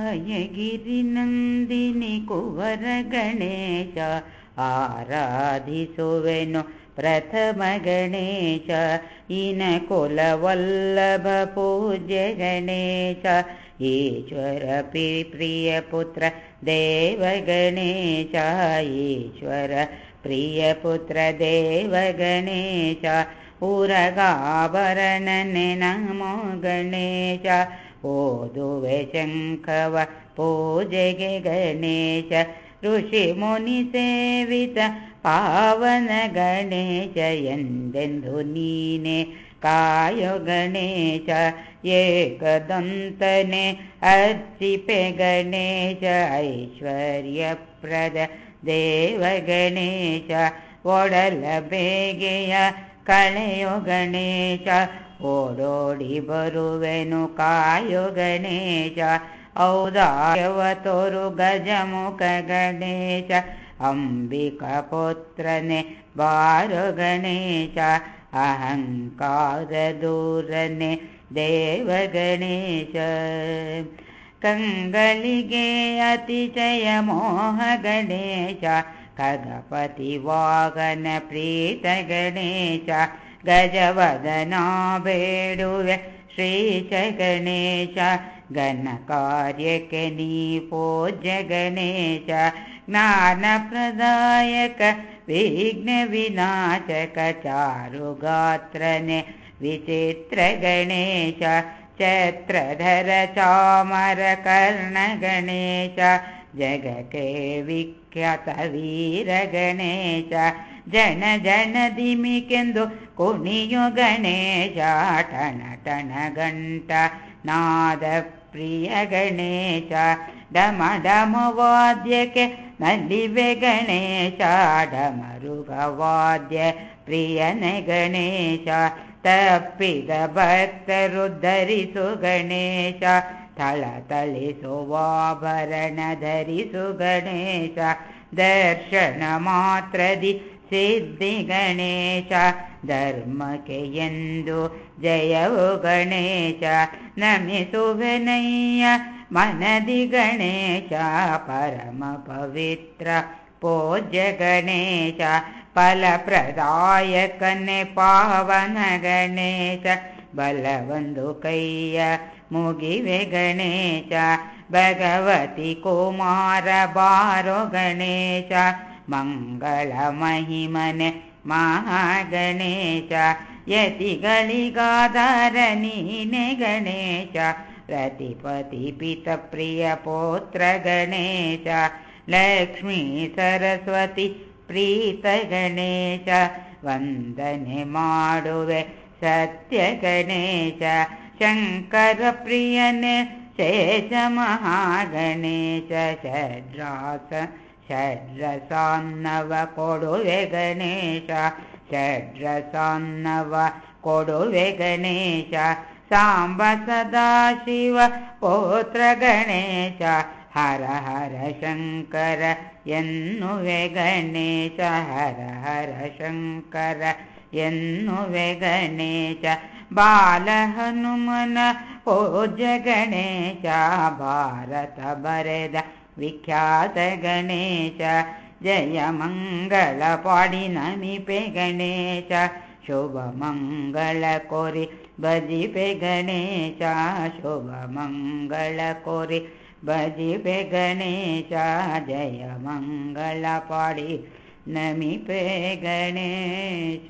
अयगिरिनन्दिनि कुवर गणेश आराधिसुवेनु प्रथम गणेश इन कुलवल्लभ पूज्य गणेश ईश्वर प्रियपुत्र देव गणेश ईश्वर प्रियपुत्र देव गणेश उरगाभरणने नमो गणेश ಓದುವೆ ಶಂಖವ ಪೂಜೆಗೆ ಗಣೇಶ ಋಷಿ ಮುನಿ ಸೇವಿತ ಪಾವನ ಗಣೇಶ ಎಂದೆಂದು ನೀನೆ ಕಾಯೋ ಗಣೇಶ ಏಕದಂತನೆ ಅರ್ಚಿಪೆ ಗಣೇಶ ಐಶ್ವರ್ಯಪ್ರದ ದೇವ ಗಣೇಶ ಒಡಲ ಬೇಗೆಯ ಕಳೆಯೋ ಗಣೇಶ ಓಡೋಡಿ ಬರುವೆನು ಕಾಯೋ ಗಣೇಶ ಔದಾರ್ಯವ ತೋರು ಗಜಮುಖ ಗಣೇಶ ಅಂಬಿಕ ಪುತ್ರನೆ ಬಾರೋ ಗಣೇಶ ಅಹಂಕಾರ ದೂರನೆ ದೇವ ಗಣೇಶ ಕಂಗಳಿಗೆ ಅತಿಶಯ ಮೋಹ ಗಣೇಶ गगपति वागनप्रीतगणेश गजवदना भेडुव श्री च गणेश गणकार्यकीपोजगणेश ज्ञानप्रदायक विघ्नविनाशक चारुगात्रने विचित्रगणेश चत्रधर चामरकर्णगणेश जगके विख्या तीर जन जनदिमिकेन्दु केन्दु कुण्यु गणेश टण टन गण्ट नादप्रिय गणेश डमडमवाद्य के ने गणेश डमरुगवाद्य प्रियने गणेश तपि भक्तरुद्धरिसु गणेश ಟಣ ಗಂಟ ನಾದ ಪ್ರಿಯ ಗಣೇಶ ಡಮ ಡಮ ವಾದ್ಯಕ್ಕೆ ನಲ್ಲಿವೆ ಗಣೇಶ ಡಮರುಗ ವಾದ್ಯ ಪ್ರಿಯನೆ ಗಣೇಶ ತಪ್ಪಿದ ಭಕ್ತರು ಧರಿಸು ಗಣೇಶ ಥಳ ಥಳಿಸುವಾಭರಣ ಧರಿಸು ಗಣೇಶ ದರ್ಶನ ಮಾತ್ರದಿ ಸಿದ್ಧಿ ಗಣೇಶ ಧರ್ಮಕ್ಕೆ ಎಂದು ಜಯವು ಗಣೇಶ ನಮಿಸುವೆನಯ್ಯ ಮನದಿ ಗಣೇಶ ಪರಮ ಪವಿತ್ರ ಪೂಜ್ಯ ಗಣೇಶ ಫಲಪ್ರದಾಯಕನೆ ಪಾವನ ಗಣೇಶ ಬಲವೊಂದು ಕೈಯ मुगिवे च भगवति कुमारबारो गणेश मङ्गलमहिमने महागणेश यतिगलिगाधारणीने गणेश प्रतिपति पितप्रियपौत्र गणेश लक्ष्मी सरस्वती प्रीत गणेश वन्दने माडुवे सत्य गणेश ವಂದನೆ ಮಾಡುವೆ ಸತ್ಯ ಗಣೇಶ ಶಂಕರ ಪ್ರಿಯನೆ ಶೇಷ ಮಹಾಗಣೇಶ ಷಡ್ರಾಸ ಷಡ್ರಸಾನ್ನವ ಕೊಡುವೆ ಗಣೇಶ ಷಡ್ರಸಾನ್ನವ ಕೊಡುವೆ ಗಣೇಶ ಸಾಂಬ ಸದಾಶಿವ ಪೋತ್ರ ಗಣೇಶ ಹರ ಹರ ಶಂಕರ ಎನ್ನುವೆ ಗಣೇಶ ಹರ ಹರ ಶಂಕರ ಎನ್ನುವೆ ಗಣೇಶ ಬಾಲ ಹನುಮನ ಪೂಜ್ಯ ಗಣೇಶ ಭಾರತ ಬರೆದ ವಿಖ್ಯಾತ ಗಣೇಶ ಜಯ ಮಂಗಳ ಪಾಡಿ ನಮಿಪೆ ಗಣೇಶ ಶುಭ ಮಂಗಳ ಕೋರಿ ಭಜಿಪೆ ಗಣೇಶ ಶುಭ ಮಂಗಳ ಕೋರಿ ಭಜಿಪೆ ಗಣೇಶ ಜಯ ಮಂಗಳ ಪಾಡಿ ನಮಿಪೆ ಗಣೇಶ